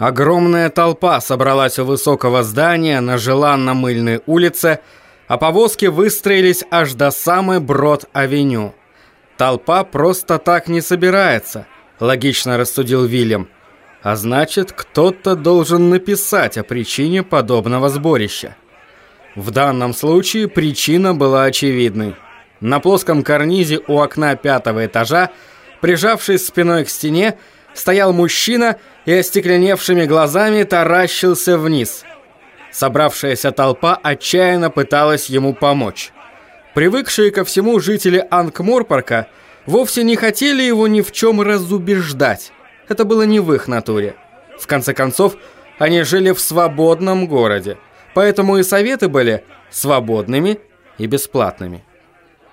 Огромная толпа собралась у высокого здания на желанно-мыльной улице, а повозки выстроились аж до самой Брод-авеню. Толпа просто так не собирается, логично рассудил Вильям. А значит, кто-то должен написать о причине подобного сборища. В данном случае причина была очевидной. На плоском карнизе у окна пятого этажа, прижавшись спиной к стене, стоял мужчина и остекленевшими глазами таращился вниз. Собравшаяся толпа отчаянно пыталась ему помочь. Привыкшие ко всему жители Ангморпарка вовсе не хотели его ни в чем разубеждать. Это было не в их натуре. В конце концов, они жили в свободном городе, поэтому и советы были свободными и бесплатными.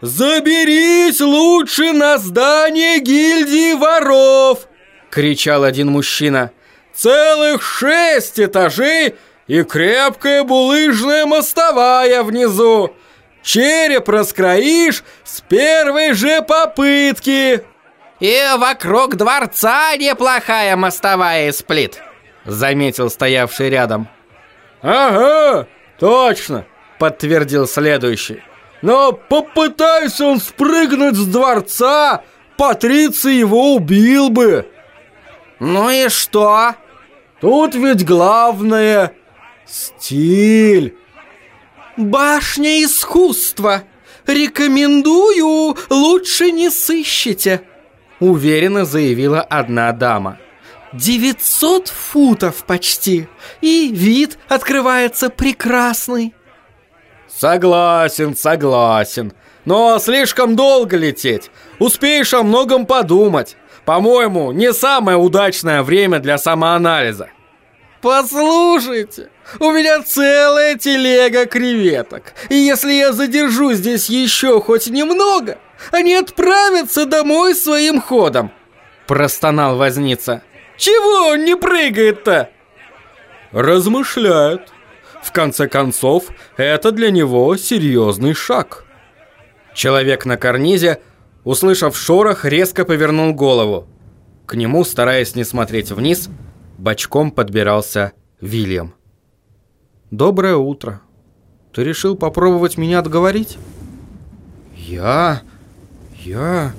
«Заберись лучше на здание гильдии воров!» — кричал один мужчина. «Целых шесть этажей и крепкая булыжная мостовая внизу! Череп раскроишь с первой же попытки!» «И вокруг дворца неплохая мостовая из плит», — заметил стоявший рядом. «Ага, точно», — подтвердил следующий. «Но попытайся он спрыгнуть с дворца, Патриций его убил бы!» «Ну и что?» «Тут ведь главное — стиль!» «Башня искусства! Рекомендую, лучше не сыщите!» Уверенно заявила одна дама. «Девятьсот футов почти, и вид открывается прекрасный!» «Согласен, согласен, но слишком долго лететь, успеешь о многом подумать!» По-моему, не самое удачное время для самоанализа. Послушайте, у меня целая телега креветок. И если я задержу здесь еще хоть немного, они отправятся домой своим ходом. Простонал возница. Чего он не прыгает-то? Размышляет. В конце концов, это для него серьезный шаг. Человек на карнизе Услышав шорох, резко повернул голову. К нему, стараясь не смотреть вниз, бочком подбирался Вильям. «Доброе утро. Ты решил попробовать меня отговорить?» «Я... я...»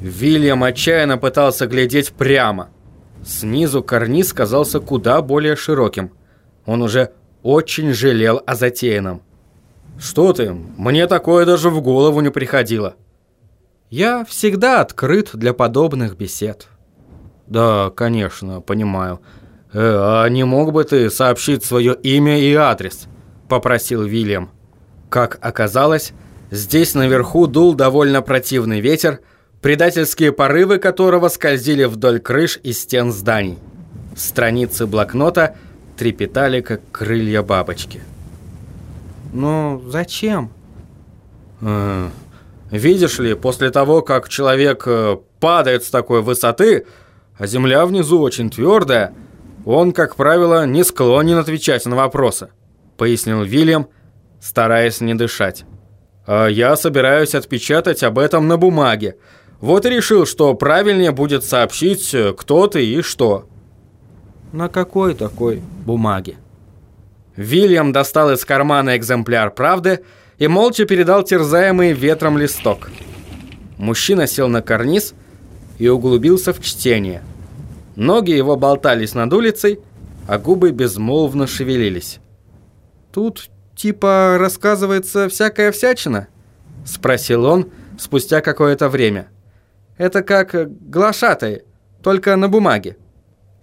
Вильям отчаянно пытался глядеть прямо. Снизу карниз казался куда более широким. Он уже очень жалел о затеянном. «Что ты? Мне такое даже в голову не приходило». Я всегда открыт для подобных бесед. Да, конечно, понимаю. Э, а не мог бы ты сообщить свое имя и адрес? Попросил Вильям. Как оказалось, здесь наверху дул довольно противный ветер, предательские порывы которого скользили вдоль крыш и стен зданий. Страницы блокнота трепетали, как крылья бабочки. «Ну, зачем?» э, Видишь ли, после того, как человек э, падает с такой высоты, а земля внизу очень твердая, он, как правило, не склонен отвечать на вопросы, пояснил Вильям, стараясь не дышать. А я собираюсь отпечатать об этом на бумаге. Вот и решил, что правильнее будет сообщить, э, кто ты и что. На какой такой бумаге? Вильям достал из кармана экземпляр «Правды» и молча передал терзаемый ветром листок. Мужчина сел на карниз и углубился в чтение. Ноги его болтались над улицей, а губы безмолвно шевелились. «Тут типа рассказывается всякая всячина?» – спросил он спустя какое-то время. «Это как глашатай, только на бумаге».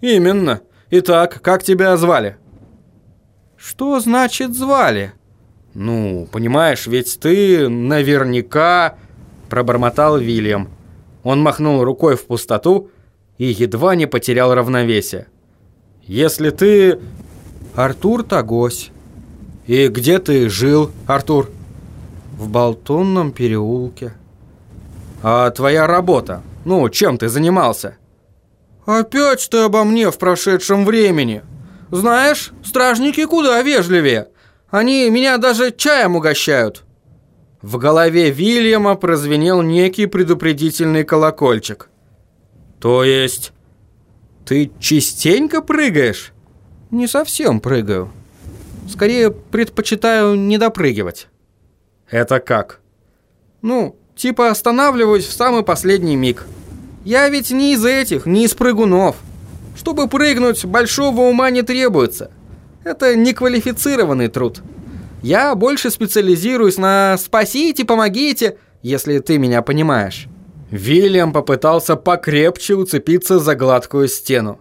«Именно. Итак, как тебя звали?» «Что значит звали?» «Ну, понимаешь, ведь ты наверняка...» Пробормотал Вильям. Он махнул рукой в пустоту и едва не потерял равновесие. «Если ты...» «Артур Тагось». «И где ты жил, Артур?» «В Болтонном переулке». «А твоя работа? Ну, чем ты занимался?» «Опять ты обо мне в прошедшем времени. Знаешь, стражники куда вежливее». Они меня даже чаем угощают». В голове Вильяма прозвенел некий предупредительный колокольчик. «То есть ты частенько прыгаешь?» Не совсем прыгаю. Скорее предпочитаю не допрыгивать. Это как? Ну, типа останавливаюсь в самый последний миг. Я ведь не из этих, не из прыгунов. Чтобы прыгнуть, большого ума не требуется. Это неквалифицированный труд. Я больше специализируюсь на «спасите, помогите», если ты меня понимаешь. Вильям попытался покрепче уцепиться за гладкую стену.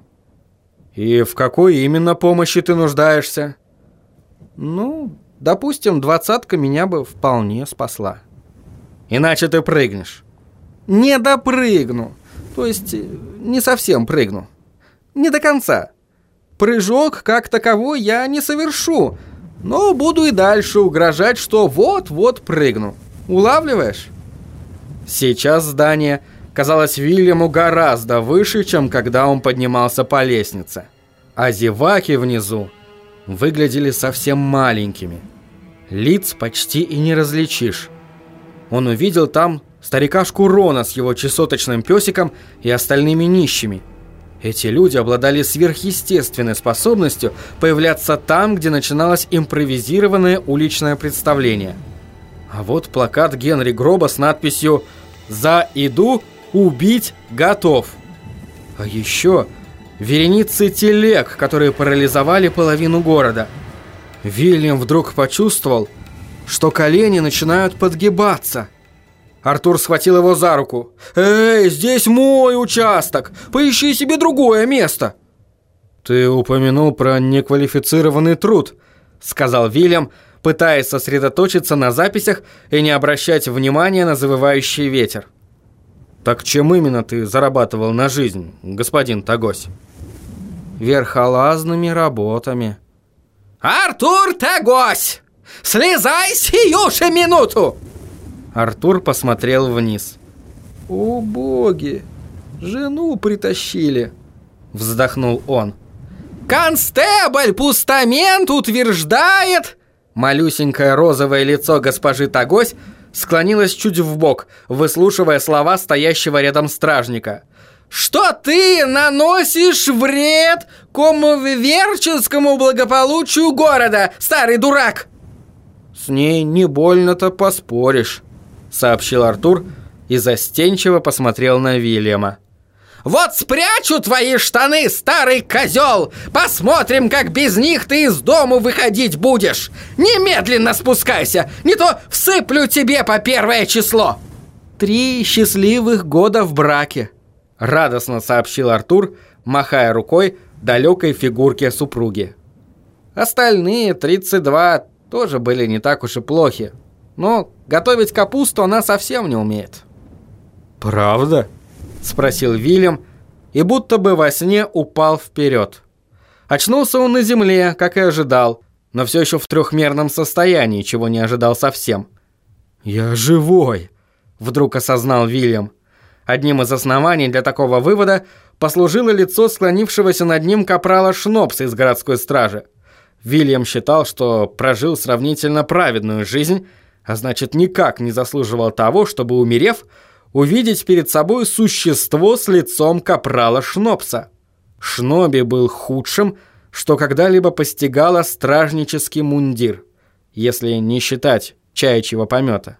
«И в какой именно помощи ты нуждаешься?» «Ну, допустим, двадцатка меня бы вполне спасла». «Иначе ты прыгнешь». «Не допрыгну. То есть, э, не совсем прыгну. Не до конца. Прыжок как таковой я не совершу, но буду и дальше угрожать, что вот-вот прыгну. Улавливаешь?» Сейчас здание казалось Вильяму гораздо выше, чем когда он поднимался по лестнице. А зеваки внизу выглядели совсем маленькими. Лиц почти и не различишь. Он увидел там старикашку Рона с его чесоточным песиком и остальными нищими. Эти люди обладали сверхъестественной способностью появляться там, где начиналось импровизированное уличное представление. А вот плакат Генри Гроба с надписью «За еду убить готов». А еще вереницы телег, которые парализовали половину города. Вильям вдруг почувствовал, что колени начинают подгибаться. Артур схватил его за руку. «Эй, здесь мой участок! Поищи себе другое место!» «Ты упомянул про неквалифицированный труд», — сказал Вильям, пытаясь сосредоточиться на записях и не обращать внимания на завывающий ветер. «Так чем именно ты зарабатывал на жизнь, господин Тагось?» «Верхолазными работами». «Артур Тагось! Слезай сию же минуту!» Артур посмотрел вниз. «О боги! Жену притащили!» Вздохнул он. «Констебль Пустамент утверждает...» Малюсенькое розовое лицо госпожи Тагось склонилось чуть в бок, выслушивая слова стоящего рядом стражника. «Что ты наносишь вред комверческому благополучию города, старый дурак!» «С ней не больно-то поспоришь», — сообщил Артур и застенчиво посмотрел на Вильяма. Вот спрячу твои штаны, старый козел! Посмотрим, как без них ты из дому выходить будешь! Немедленно спускайся, не то всыплю тебе по первое число!» «Три счастливых года в браке!» Радостно сообщил Артур, махая рукой далекой фигурке супруги. Остальные 32 тоже были не так уж и плохи. Но готовить капусту она совсем не умеет. «Правда?» Спросил Вильям и будто бы во сне упал вперед. Очнулся он на земле, как и ожидал, но все еще в трехмерном состоянии, чего не ожидал совсем. «Я живой!» – вдруг осознал Вильям. Одним из оснований для такого вывода послужило лицо склонившегося над ним капрала Шнопса из городской стражи. Вильям считал, что прожил сравнительно праведную жизнь, а значит никак не заслуживал того, чтобы, умерев, увидеть перед собой существо с лицом капрала Шнопса. Шноби был худшим, что когда-либо постигало стражнический мундир, если не считать чаячьего помета.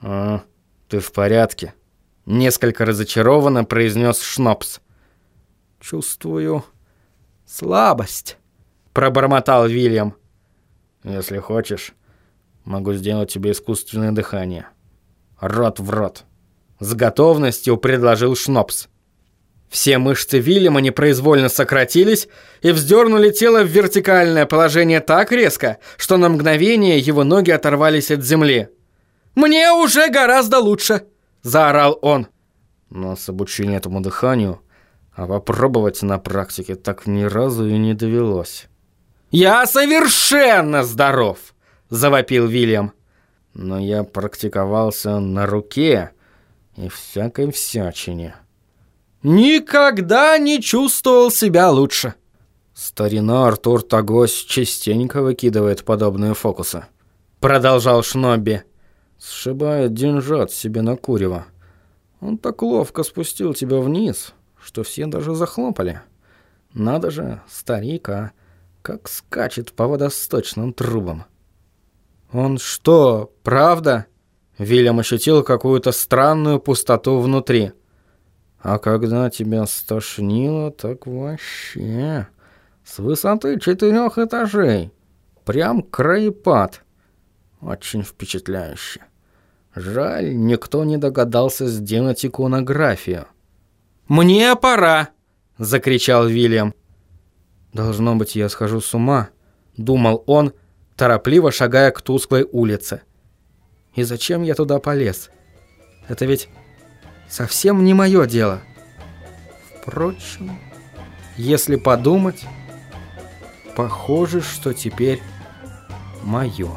«А, ты в порядке?» — несколько разочарованно произнес Шнопс. «Чувствую слабость», — пробормотал Вильям. «Если хочешь, могу сделать тебе искусственное дыхание. Рот в рот». С готовностью предложил Шнопс. Все мышцы Вильяма непроизвольно сократились и вздернули тело в вертикальное положение так резко, что на мгновение его ноги оторвались от земли. «Мне уже гораздо лучше!» – заорал он. Но с обучением этому дыханию, а попробовать на практике так ни разу и не довелось. «Я совершенно здоров!» – завопил Вильям. Но я практиковался на руке, и всякой всячине. Никогда не чувствовал себя лучше. Старина Артур Тагось частенько выкидывает подобные фокусы. Продолжал Шнобби. Сшибает деньжат себе на курево. Он так ловко спустил тебя вниз, что все даже захлопали. Надо же, старик, а как скачет по водосточным трубам. Он что, правда? Вильям ощутил какую-то странную пустоту внутри. А когда тебя стошнило, так вообще... С высоты четырех этажей. Прям краепад. Очень впечатляюще. Жаль, никто не догадался сделать иконографию. «Мне пора!» – закричал Вильям. «Должно быть, я схожу с ума», – думал он, торопливо шагая к тусклой улице. «И зачем я туда полез? Это ведь совсем не мое дело». Впрочем, если подумать, похоже, что теперь мое.